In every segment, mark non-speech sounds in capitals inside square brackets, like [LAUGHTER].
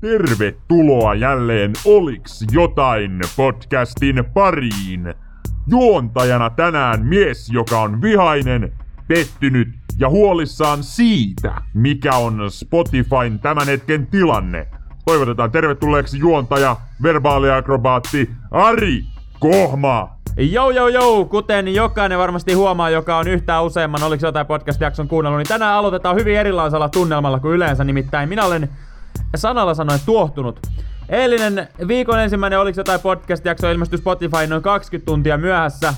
Tervetuloa jälleen Oliks jotain podcastin pariin. Juontajana tänään mies, joka on vihainen, pettynyt ja huolissaan siitä, mikä on Spotifyn tämän hetken tilanne. Toivotetaan tervetulleeksi juontaja, verbaaliakrobaatti Ari Kohma. Joo, joo, joo, kuten jokainen varmasti huomaa, joka on yhtään useamman Oliko jotain podcast-jakson kuunnellut, niin tänään aloitetaan hyvin erilaisella tunnelmalla kuin yleensä, nimittäin minä olen sanalla sanoen tuohtunut. Eilinen viikon ensimmäinen Oliko jotain podcast-jakso ilmestyi Spotify noin 20 tuntia myöhässä.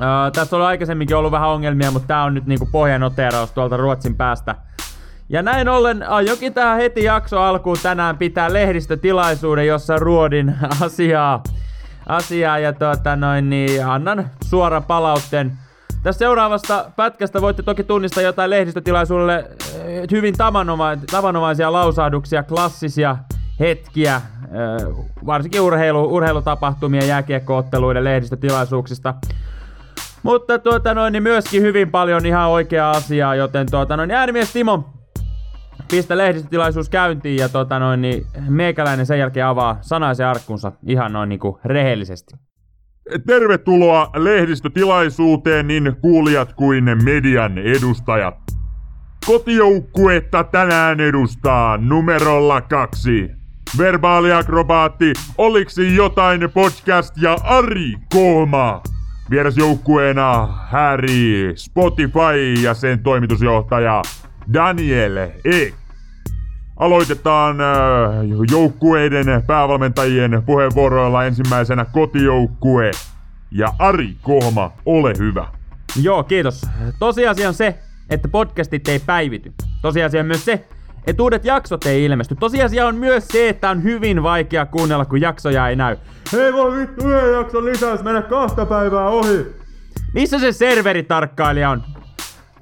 Öö, tässä on aikaisemminkin ollut vähän ongelmia, mutta tää on nyt niinku pohjanoteraus tuolta Ruotsin päästä. Ja näin ollen aiokin tähän heti jakso alkuun tänään pitää lehdistötilaisuuden, jossa ruodin [LAUGHS] asiaa asiaa ja tuota noin, niin annan suoran palautteen. Tässä seuraavasta pätkästä voitte toki tunnistaa jotain lehdistötilaisuudelle eh, hyvin tavanomaisia, lausahduksia, klassisia hetkiä, eh, varsinkin urheilu, urheilutapahtumien jääkiekkootteluiden lehdistötilaisuuksista. Mutta tuota noin, niin myöskin hyvin paljon ihan oikeaa asiaa, joten tuota noin, äänimies Timo pistä lehdistötilaisuus käyntiin ja tota noin, niin meikäläinen sen jälkeen avaa sanaisen arkkunsa ihan noin niinku rehellisesti. Tervetuloa lehdistötilaisuuteen niin kuulijat kuin median edustajat. Kotijoukkuetta tänään edustaa numerolla kaksi. Verbaaliakrobaatti, oliksi jotain podcast ja Ari Kohma. Vierasjoukkueena Häri Spotify ja sen toimitusjohtaja Daniel Ek. Aloitetaan äh, joukkueiden päävalmentajien puheenvuoroilla ensimmäisenä kotijoukkue. Ja Ari Kohma, ole hyvä. Joo, kiitos. Tosiasia on se, että podcastit ei päivity. Tosiasia on myös se, että uudet jaksot ei ilmesty. Tosiasia on myös se, että on hyvin vaikea kuunnella, kun jaksoja ei näy. Hei voi vittu, yhden jakson lisäys mennä kahta päivää ohi. Missä se serveritarkkailija on?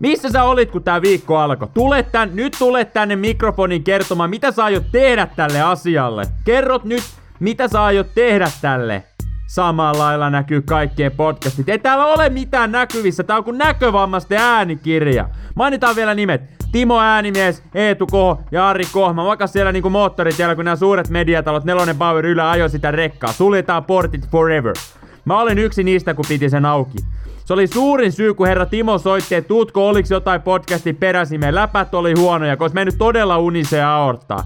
Missä sä olit, kun tää viikko alkoi? Tule tän, nyt tule tänne mikrofonin kertomaan, mitä sä aiot tehdä tälle asialle. Kerrot nyt, mitä sä aiot tehdä tälle. Samalla lailla näkyy kaikkien podcastit. Ei täällä ole mitään näkyvissä, tää on kuin näkövammaisten äänikirja. Mainitaan vielä nimet. Timo Äänimies, Eetu Koho ja Ari Kohma. Vaikka siellä niinku moottorit siellä, kun nämä suuret mediatalot, Nelonen Bauer Ylä ajoi sitä rekkaa. Suljetaan portit forever. Mä olen yksi niistä, kun piti sen auki. Se oli suurin syy, kun herra Timo soitti, että tuutko oliks jotain podcasti peräsimeen. Läpät oli huonoja, koska mennyt todella uniseen aorttaa.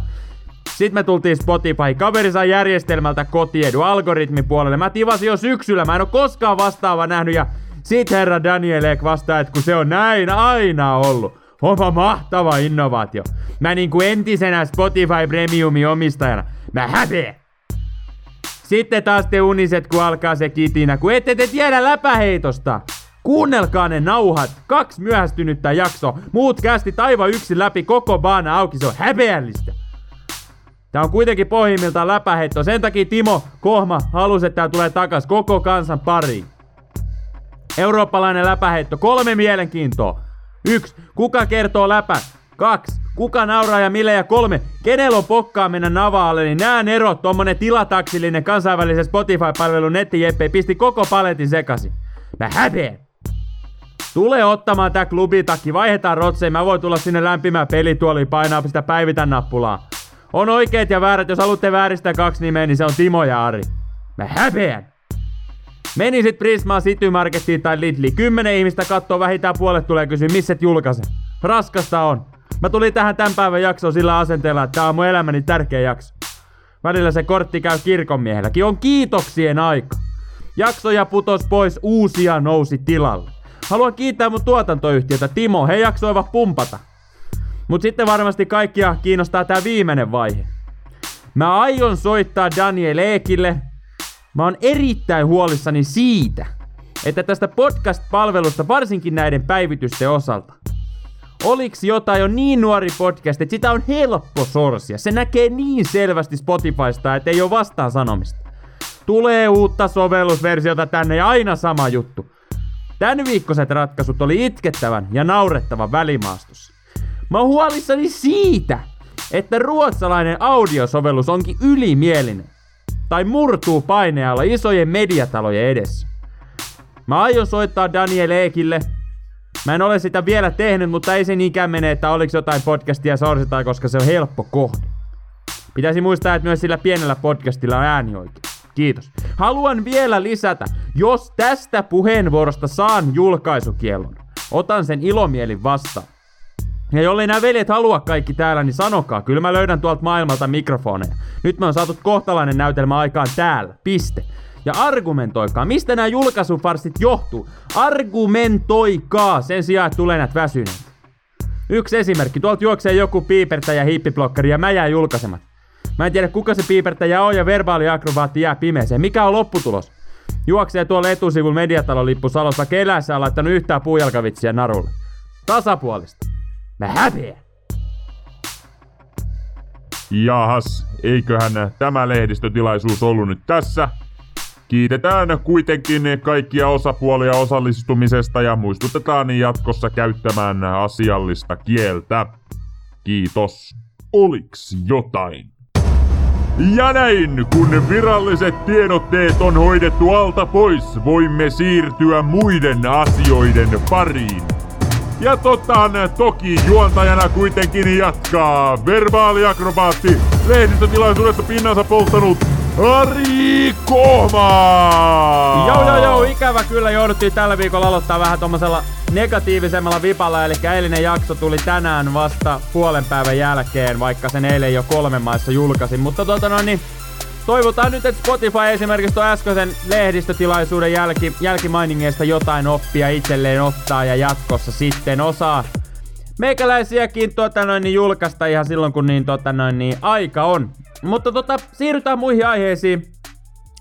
Sitten me tultiin Spotify. Kaveri sai järjestelmältä kotiedu algoritmipuolelle. Mä tivasin jo syksyllä. Mä en oo koskaan vastaava nähnyt. Ja sit herra Daniel Ek vastaa, että kun se on näin aina ollut. Onpa mahtava innovaatio. Mä niinku entisenä Spotify Premiumin omistajana. Mä häpeän. Sitten taas te uniset, kun alkaa se kitinä, kun ette te tiedä läpäheitosta. Kuunnelkaa ne nauhat. Kaksi myöhästynyttä jakso. Muut kästi taiva yksi läpi koko baana auki. Se on häpeällistä. Tää on kuitenkin pohjimmiltaan läpäheitto. Sen takia Timo Kohma halusi, että tää tulee takas koko kansan pariin. Eurooppalainen läpäheitto. Kolme mielenkiintoa. Yksi. Kuka kertoo läpä? Kaksi. Kuka nauraa ja mille ja kolme? Kenellä on pokkaa mennä navaalle, niin nää erot, tommonen tilataksillinen kansainvälisen Spotify-palvelun nettijeppe pisti koko paletin sekasi. Mä häpeän. Tule ottamaan tää klubitakki, vaihdetaan rotseen, mä voin tulla sinne lämpimään pelituoliin painaa sitä päivitän nappulaa. On oikeet ja väärät, jos haluatte vääristää kaksi nimeä, niin se on Timo ja Ari. Mä häpeän. Meni sit Prismaan City Markettiin tai Lidli. Kymmenen ihmistä kattoo vähintään puolet tulee kysyä, missä et julkaise. Raskasta on. Mä tulin tähän tämän päivän jaksoon sillä asenteella, että tää on mun elämäni tärkeä jakso. Välillä se kortti käy kirkonmiehelläkin. On kiitoksien aika. Jaksoja putos pois, uusia nousi tilalle. Haluan kiittää mun tuotantoyhtiötä Timo, he jaksoivat pumpata. Mut sitten varmasti kaikkia kiinnostaa tää viimeinen vaihe. Mä aion soittaa Daniel Eekille. Mä oon erittäin huolissani siitä, että tästä podcast-palvelusta, varsinkin näiden päivitysten osalta, Oliks jotain jo niin nuori podcast, että sitä on helppo sorsia. Se näkee niin selvästi Spotifysta, että ei ole vastaan sanomista. Tulee uutta sovellusversiota tänne ja aina sama juttu. Tän viikkoiset ratkaisut oli itkettävän ja naurettavan välimaastossa. Mä oon huolissani siitä, että ruotsalainen audiosovellus onkin ylimielinen. Tai murtuu painealla isojen mediatalojen edessä. Mä aion soittaa Daniel Eekille Mä en ole sitä vielä tehnyt, mutta ei se niinkään mene, että oliks jotain podcastia sorsitaan, koska se on helppo kohde. Pitäisi muistaa, että myös sillä pienellä podcastilla on äänioikeus. Kiitos. Haluan vielä lisätä, jos tästä puheenvuorosta saan julkaisukielon, otan sen ilomielin vastaan. Ja jollei nämä veljet halua kaikki täällä, niin sanokaa. Kyllä mä löydän tuolta maailmalta mikrofoneja. Nyt me on saatu kohtalainen näytelmä aikaan täällä. Piste. Ja argumentoikaa, mistä nämä julkaisufarsit johtuu. Argumentoikaa sen sijaan, että tulee näitä väsyneitä. Yksi esimerkki. Tuolta juoksee joku piipertäjä hippiblokkari ja mä jää julkaisemat. Mä en tiedä kuka se piipertäjä on ja verbaali akrobaatti jää pimeeseen. Mikä on lopputulos? Juoksee tuolla etusivulla mediatalon lippu Salossa, vaikka elässä on laittanut yhtään puujalkavitsiä narulle. Tasapuolista. Mä häpeän. Jahas, eiköhän tämä lehdistötilaisuus ollut nyt tässä. Kiitetään kuitenkin kaikkia osapuolia osallistumisesta ja muistutetaan jatkossa käyttämään asiallista kieltä. Kiitos. Oliks jotain? Ja näin, kun viralliset tiedotteet on hoidettu alta pois, voimme siirtyä muiden asioiden pariin. Ja totaan toki juontajana kuitenkin jatkaa verbaaliakrobaatti lehdistötilaisuudessa pinnansa polttanut Ari Kohma! Joo joo joo, ikävä kyllä jouduttiin tällä viikolla aloittaa vähän tommosella negatiivisemmalla vipalla, eli eilinen jakso tuli tänään vasta puolen päivän jälkeen, vaikka sen eilen jo kolme maissa julkaisin, mutta tota noin niin, Toivotaan nyt, että Spotify esimerkiksi tuon äskeisen lehdistötilaisuuden jälki, jälkimainingeista jotain oppia itselleen ottaa ja jatkossa sitten osaa meikäläisiäkin tota noin, niin julkaista ihan silloin, kun niin, tota noin, niin aika on. Mutta tota, siirrytään muihin aiheisiin.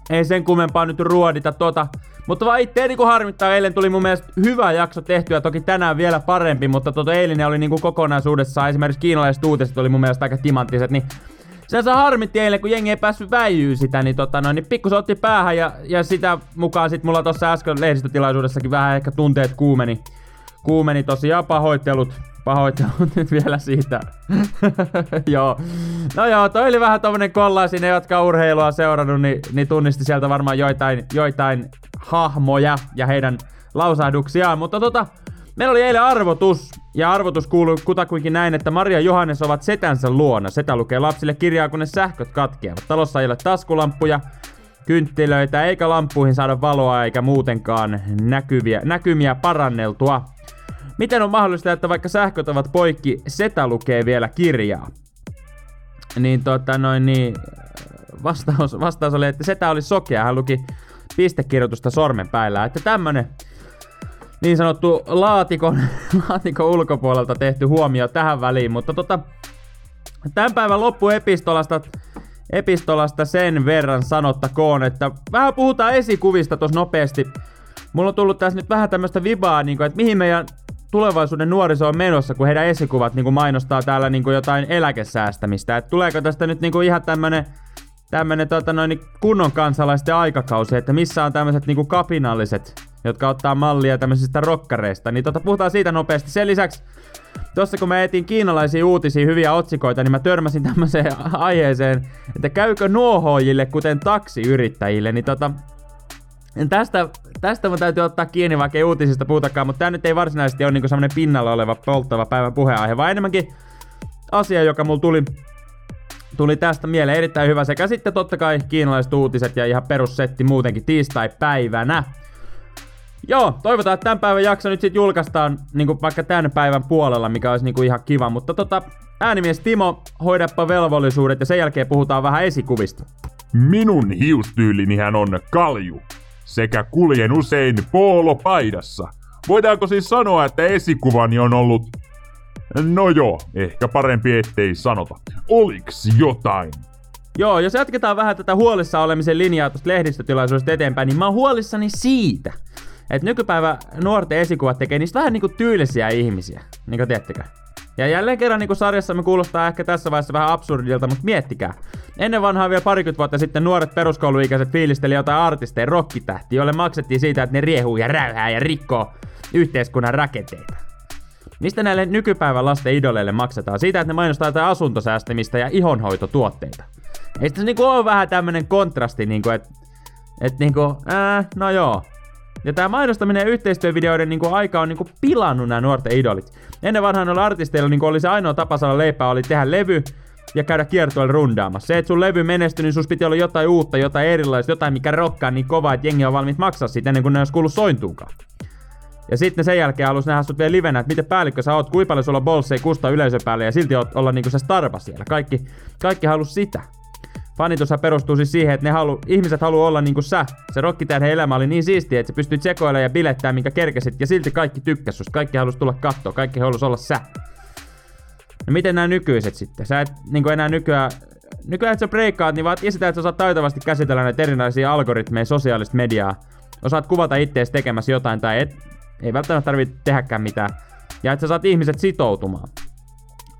Ei sen kummempaa nyt ruodita tota. Mutta vaan itteeni kun harmittaa, eilen tuli mun mielestä hyvä jakso tehtyä, toki tänään vielä parempi, mutta tota eilinen oli niinku kokonaisuudessaan, esimerkiksi kiinalaiset uutiset oli mun mielestä aika timanttiset, niin sen saa harmitti eilen, kun jengi ei päässyt väijyy sitä, niin, tota noin, niin pikku se otti päähän ja, ja sitä mukaan sit mulla tossa äsken lehdistötilaisuudessakin vähän ehkä tunteet kuumeni. Kuumeni tosiaan pahoittelut Pahoittelut nyt vielä siitä. [LAUGHS] joo. No joo, toi oli vähän tommonen kolla sinne, jotka urheilua seurannut, niin, niin tunnisti sieltä varmaan joitain, joitain hahmoja ja heidän lausahduksiaan. Mutta tota, meillä oli eilen arvotus, ja arvotus kuuluu kutakuinkin näin, että Maria Johannes ovat setänsä luona. Setä lukee lapsille kirjaa, kun ne sähköt katkeavat. Talossa ei ole taskulampuja, kynttilöitä, eikä lampuihin saada valoa eikä muutenkaan näkyviä, näkymiä paranneltua. Miten on mahdollista, että vaikka sähköt ovat poikki, setä lukee vielä kirjaa? Niin tota noin niin, vastaus, vastaus oli, että setä oli sokea, hän luki pistekirjoitusta sormenpäillä. Että tämmönen niin sanottu laatikon, [LAUGHS] laatikon ulkopuolelta tehty huomio tähän väliin, mutta tota, tämän päivän loppuepistolasta epistolasta sen verran sanottakoon, että vähän puhutaan esikuvista tuossa nopeasti. Mulla on tullut tässä nyt vähän tämmöistä vibaa, niin kuin, että mihin meidän tulevaisuuden nuoriso on menossa, kun heidän esikuvat niin kuin mainostaa täällä niin kuin jotain eläkesäästämistä. Et tuleeko tästä nyt niin kuin ihan tämmönen, tämmönen tota noin, kunnon kansalaisten aikakausi, että missä on tämmöiset niin kapinalliset, jotka ottaa mallia tämmöisistä rokkareista. Niin tota, puhutaan siitä nopeasti. Sen lisäksi Tuossa kun mä etin kiinalaisia uutisia, hyviä otsikoita, niin mä törmäsin tämmöiseen [LAUGHS] aiheeseen, että käykö nuohoojille kuten taksiyrittäjille, niin tota, Tästä, tästä mun täytyy ottaa kiinni, vaikka ei uutisista puhutakaan, mutta tämä nyt ei varsinaisesti ole niinku semmonen pinnalla oleva polttava päivän puheenaihe, vaan enemmänkin asia, joka mulla tuli, tuli tästä mieleen erittäin hyvä. Sekä sitten totta kai kiinalaiset uutiset ja ihan perussetti muutenkin tiistai-päivänä. Joo, toivotaan, että tämän päivän jakso nyt sitten julkaistaan niin vaikka tämän päivän puolella, mikä olisi niin ihan kiva. Mutta tota, äänimies Timo, hoidappa velvollisuudet ja sen jälkeen puhutaan vähän esikuvista. Minun hiustyylinihän on kalju sekä kuljen usein poolopaidassa. Voidaanko siis sanoa, että esikuvani on ollut... No joo, ehkä parempi ettei sanota. Oliks jotain? Joo, jos jatketaan vähän tätä huolissa olemisen linjaa tuosta lehdistötilaisuudesta eteenpäin, niin mä oon huolissani siitä, että nykypäivä nuorten esikuvat tekee niistä vähän niinku tyylisiä ihmisiä. Niinku teettekö? Ja jälleen kerran niin kuin sarjassamme kuulostaa ehkä tässä vaiheessa vähän absurdilta, mutta miettikää. Ennen vanhaa vielä parikymmentä vuotta sitten nuoret peruskouluikäiset fiilisteli jotain artisteja rokkitähtiä, joille maksettiin siitä, että ne riehuu ja räyhää ja rikkoo yhteiskunnan rakenteita. Mistä näille nykypäivän lasten idoleille maksetaan? Siitä, että ne mainostaa jotain asuntosäästämistä ja ihonhoitotuotteita. Ei se niinku ole vähän tämmönen kontrasti, niinku, että et niinku, ää, no joo, ja tämä mainostaminen ja yhteistyövideoiden niinku aika on niinku pilannut nämä nuorten idolit. Ennen vanhaan noilla artisteilla niinku oli se ainoa tapa saada leipää oli tehdä levy, ja käydä kiertueella rundaamassa. Se, että sun levy menestyi, niin sus piti olla jotain uutta, jotain erilaista, jotain mikä rokkaa niin kovaa, että jengi on valmiit maksaa siitä ennen kuin ne olisi kuullut sointuunkaan. Ja sitten sen jälkeen halus nähdä sut vielä livenä, että miten päällikkö sä oot, kuinka paljon sulla bolsseja kusta yleisö päälle ja silti oot, olla niinku se starpa siellä. Kaikki, kaikki halus sitä. Fanitushan perustuu siis siihen, että ne halu, ihmiset haluaa olla niinku sä. Se rokkitähden elämä oli niin siistiä, että sä pystyt sekoilemaan ja bilettää minkä kerkesit ja silti kaikki tykkäs susta. Kaikki halus tulla kattoa, kaikki halus olla sä. No miten nämä nykyiset sitten? Sä et niinku enää nykyään nykyään, että sä breikkaat, niin vaan esitä, että sä osaat taitavasti käsitellä näitä erinäisiä algoritmeja, sosiaalista mediaa. Osaat kuvata ittees tekemässä jotain tai et, ei välttämättä tarvitse tehdäkään mitään. Ja että sä saat ihmiset sitoutumaan.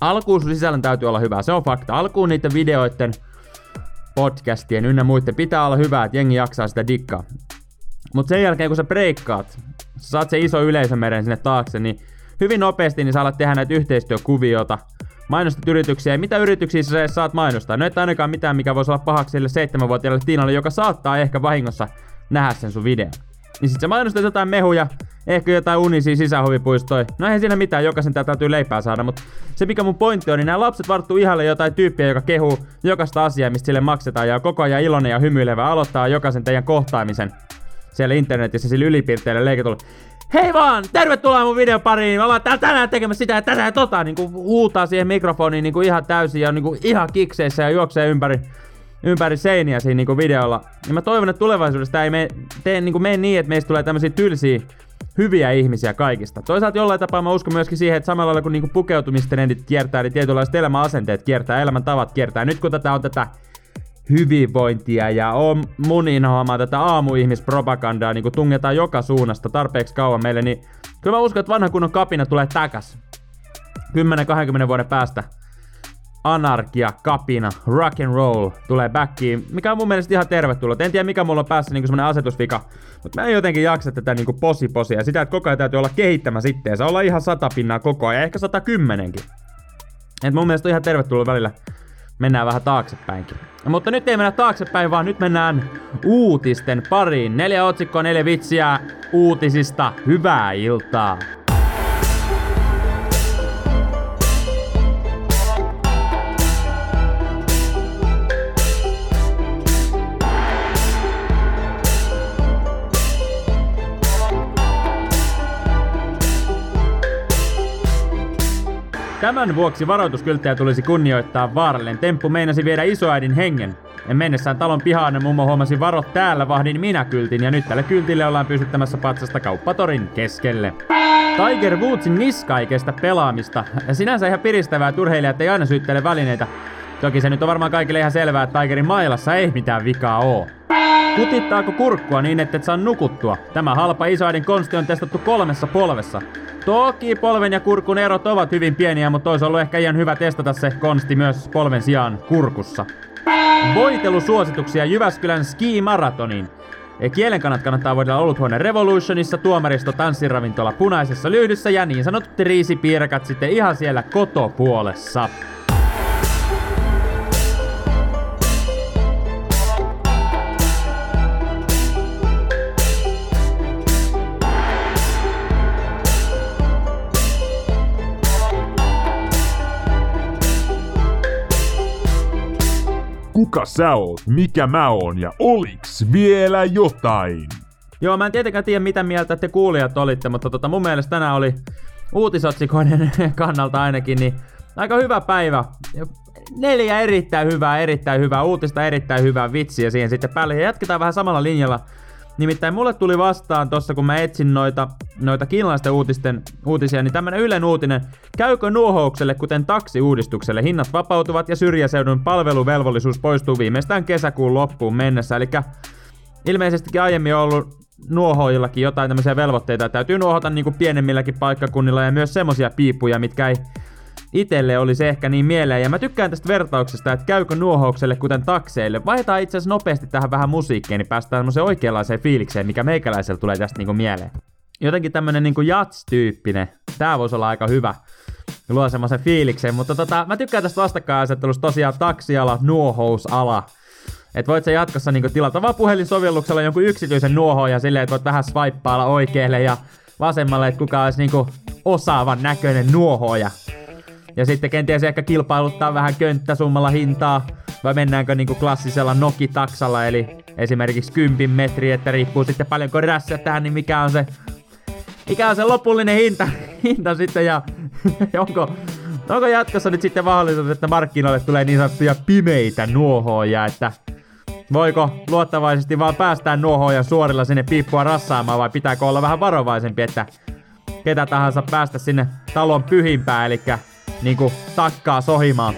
Alkuun sun sisällön täytyy olla hyvä, se on fakta. Alkuun niiden videoiden, podcastien ynnä muiden pitää olla hyvä, että jengi jaksaa sitä dikkaa. Mutta sen jälkeen kun sä breikkaat, sä saat se iso yleisömeren sinne taakse, niin hyvin nopeasti niin sä alat tehdä näitä yhteistyökuviota, mainostat yrityksiä, ja mitä yrityksiä sä saat mainostaa? No et ainakaan mitään, mikä voisi olla pahaksi sille seitsemänvuotiaalle Tiinalle, joka saattaa ehkä vahingossa nähdä sen sun videon. Niin sit sä mainostat jotain mehuja, ehkä jotain unisia sisähuvipuistoja. No eihän siinä mitään, jokaisen tää täytyy leipää saada, mutta se mikä mun pointti on, niin nämä lapset varttuu ihalle jotain tyyppiä, joka kehuu jokaista asiaa, mistä sille maksetaan ja koko ajan iloinen ja hymyilevä aloittaa jokaisen teidän kohtaamisen siellä internetissä sillä ylipiirteillä leikatulla. Hei vaan, tervetuloa mun videon pariin, me ollaan tänään tekemässä sitä ja tätä ja tota, niinku huutaa siihen mikrofoniin niinku ihan täysin ja niinku ihan kikseissä ja juoksee ympäri ympäri seiniä siinä niinku videolla. Ja mä toivon, että tulevaisuudessa ei mene, tee, niinku mene niin, että meistä tulee tämmöisiä tylsiä hyviä ihmisiä kaikista. Toisaalta jollain tapaa mä uskon myöskin siihen, että samalla lailla kun niinku pukeutumistrendit kiertää, niin tietynlaiset elämäasenteet kiertää, elämäntavat kiertää. Nyt kun tätä on tätä hyvinvointia ja on mun inhoamaa tätä aamuihmispropagandaa niin kun tungetaan joka suunnasta tarpeeksi kauan meille, niin kyllä mä uskon, että vanha kunnon kapina tulee takas. 10-20 vuoden päästä anarkia, kapina, rock and roll tulee backiin, mikä on mun mielestä ihan tervetullut. En tiedä mikä mulla on päässä niinku semmonen asetusvika, mutta mä en jotenkin jaksa tätä niinku posi posia. Sitä, että koko ajan täytyy olla kehittämässä itteensä, olla ihan sata pinnaa koko ajan, ehkä 110 Et mun mielestä on ihan tervetullut välillä mennään vähän taaksepäinkin. Mutta nyt ei mennä taaksepäin, vaan nyt mennään uutisten pariin. Neljä otsikkoa, neljä vitsiä uutisista. Hyvää iltaa! Tämän vuoksi varoituskylttejä tulisi kunnioittaa vaarallinen temppu meinasi viedä isoäidin hengen. En mennessään talon pihaan mummo huomasi varot täällä vahdin minä kyltin ja nyt tälle kyltille ollaan pysyttämässä patsasta kauppatorin keskelle. Tiger Woodsin niska ei kestä pelaamista. Ja sinänsä ihan piristävää, että urheilijat ei aina syyttele välineitä. Toki se nyt on varmaan kaikille ihan selvää, että Tigerin mailassa ei mitään vikaa oo. Kutittaako kurkkua niin, että et saa nukuttua? Tämä halpa isoäidin konsti on testattu kolmessa polvessa. Toki polven ja kurkun erot ovat hyvin pieniä, mutta olisi ollut ehkä ihan hyvä testata se konsti myös polven sijaan kurkussa. Voitelusuosituksia Jyväskylän ski-maratonin. Kielen kannat kannattaa voidella oluthuone Revolutionissa, tuomaristo tanssiravintola punaisessa lyhdyssä ja niin sanotut riisipiirakat sitten ihan siellä kotopuolessa. Kuka sä oot? Mikä mä oon? Ja oliks vielä jotain? Joo, mä en tietenkään tiedä mitä mieltä te kuulijat olitte, mutta tota, mun mielestä tänään oli uutisotsikoiden [LAUGHS] kannalta ainakin, niin aika hyvä päivä. Neljä erittäin hyvää, erittäin hyvää uutista, erittäin hyvää vitsiä siihen sitten päälle. Ja jatketaan vähän samalla linjalla Nimittäin mulle tuli vastaan tossa, kun mä etsin noita, noita kiinalaisten uutisten, uutisia, niin tämmönen Ylen uutinen. Käykö nuohoukselle, kuten taksiuudistukselle? Hinnat vapautuvat ja syrjäseudun palveluvelvollisuus poistuu viimeistään kesäkuun loppuun mennessä. Eli ilmeisestikin aiemmin on ollut nuohoillakin jotain tämmöisiä velvoitteita. Täytyy nuohota niinku pienemmilläkin paikkakunnilla ja myös semmosia piipuja, mitkä ei itelle oli se ehkä niin mieleen. Ja mä tykkään tästä vertauksesta, että käykö nuohoukselle kuten takseille. Vaihdetaan itse asiassa nopeasti tähän vähän musiikkiin, niin päästään semmoiseen oikeanlaiseen fiilikseen, mikä meikäläisellä tulee tästä niinku mieleen. Jotenkin tämmönen niinku jats-tyyppinen. Tää voisi olla aika hyvä. Luo semmoisen fiilikseen, mutta tota, mä tykkään tästä vastakkainasettelusta tosiaan taksiala, nuohousala. Et voit sä jatkossa niinku tilata vaan puhelinsovelluksella jonkun yksityisen nuohoja silleen, että voit vähän swipeailla oikealle ja vasemmalle, että kuka olisi niinku osaavan näköinen nuohoja. Ja sitten kenties ehkä kilpailuttaa vähän könttäsummalla hintaa, vai mennäänkö niinku klassisella nokitaksalla, eli esimerkiksi 10 metri, että riippuu sitten paljonko rässätään, niin mikä on se, mikä on se lopullinen hinta, [LAUGHS] hinta sitten, ja [LAUGHS] onko, onko jatkossa nyt sitten mahdollisuus, että markkinoille tulee niin sanottuja pimeitä nuohoja, että voiko luottavaisesti vaan päästään nuohoja suorilla sinne piippua rassaamaan, vai pitääkö olla vähän varovaisempi, että ketä tahansa päästä sinne talon pyhimpään, eli niinku takkaa sohimaan.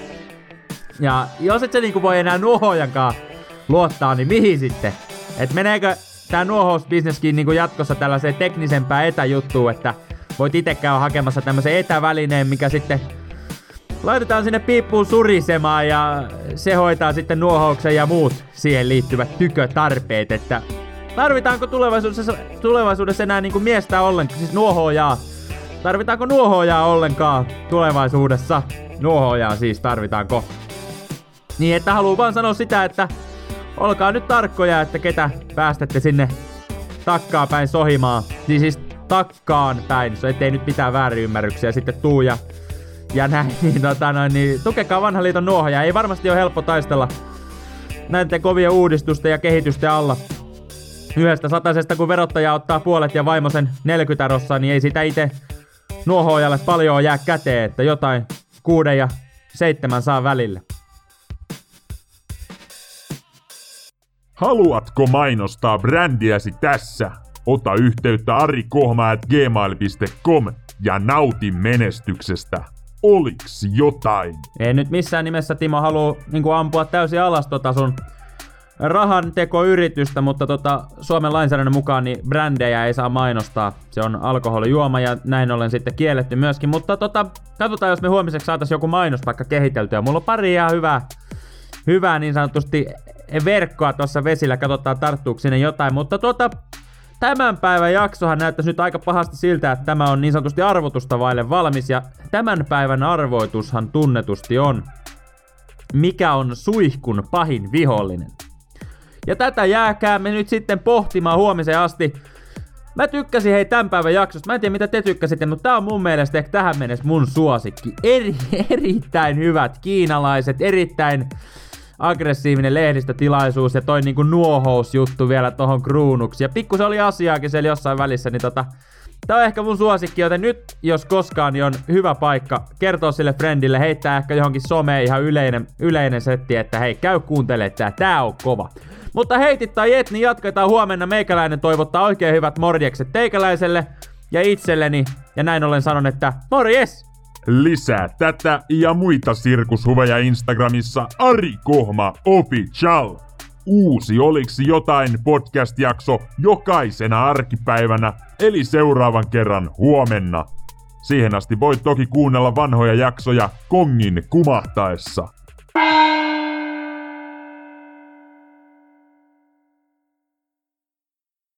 Ja jos et se niinku voi enää nuohojankaan luottaa, niin mihin sitten? Et meneekö tää nuohousbisneskin niinku jatkossa tällaiseen teknisempään etäjuttuun, että voit itse käydä hakemassa tämmöisen etävälineen, mikä sitten laitetaan sinne piippuun surisemaan ja se hoitaa sitten nuohouksen ja muut siihen liittyvät tykötarpeet, että tarvitaanko tulevaisuudessa, tulevaisuudessa enää niinku miestä ollenkaan, siis nuohojaa Tarvitaanko nuohojaa ollenkaan tulevaisuudessa? Nuohojaa siis tarvitaanko? Niin, että haluan vaan sanoa sitä, että olkaa nyt tarkkoja, että ketä päästätte sinne takkaa päin sohimaan. Niin siis takkaan päin, ettei nyt mitään väärinymmärryksiä sitten tuu ja, ja näin, [LAUGHS] niin, tota noin, niin tukekaa vanhan liiton nuohoja. Ei varmasti ole helppo taistella näiden kovien uudistusten ja kehitysten alla. Yhdestä satasesta, kun verottaja ottaa puolet ja vaimosen 40 rossaa, niin ei sitä itse nuohoojalle paljon jää käteen, että jotain kuuden ja seitsemän saa välille. Haluatko mainostaa brändiäsi tässä? Ota yhteyttä arikohma.gmail.com ja nauti menestyksestä. Oliks jotain? Ei nyt missään nimessä Timo halua niin ampua täysin alas tota sun rahan tekoyritystä, mutta tota, Suomen lainsäädännön mukaan niin brändejä ei saa mainostaa. Se on alkoholijuoma ja näin ollen sitten kielletty myöskin. Mutta tota, katsotaan, jos me huomiseksi saataisiin joku mainospaikka kehiteltyä. Mulla on pari ihan hyvää, hyvää niin sanotusti verkkoa tuossa vesillä. Katsotaan, tarttuuko sinne jotain. Mutta tota, tämän päivän jaksohan näyttäisi nyt aika pahasti siltä, että tämä on niin sanotusti arvotusta vaille valmis. Ja tämän päivän arvoitushan tunnetusti on, mikä on suihkun pahin vihollinen. Ja tätä jääkäämme nyt sitten pohtimaan huomiseen asti. Mä tykkäsin hei tämän päivän jaksosta. Mä en tiedä mitä te tykkäsitte, mutta tää on mun mielestä ehkä tähän mennessä mun suosikki. Eri, [LAUGHS] erittäin hyvät kiinalaiset, erittäin aggressiivinen lehdistötilaisuus ja toi niinku nuohousjuttu vielä tohon kruunuksi. Ja pikku se oli asiaakin siellä jossain välissä, niin tota, Tää on ehkä mun suosikki, joten nyt, jos koskaan, niin on hyvä paikka kertoa sille friendille, heittää ehkä johonkin someen ihan yleinen, yleinen setti, että hei, käy kuuntele tää, tää on kova. Mutta heitit tai et, niin jatketaan huomenna. Meikäläinen toivottaa oikein hyvät morjekset teikäläiselle ja itselleni. Ja näin ollen sanon, että morjes! Lisää tätä ja muita sirkushuveja Instagramissa Ari Kohma Official. Uusi Oliksi jotain podcast-jakso jokaisena arkipäivänä, eli seuraavan kerran huomenna. Siihen asti voit toki kuunnella vanhoja jaksoja kongin kumahtaessa.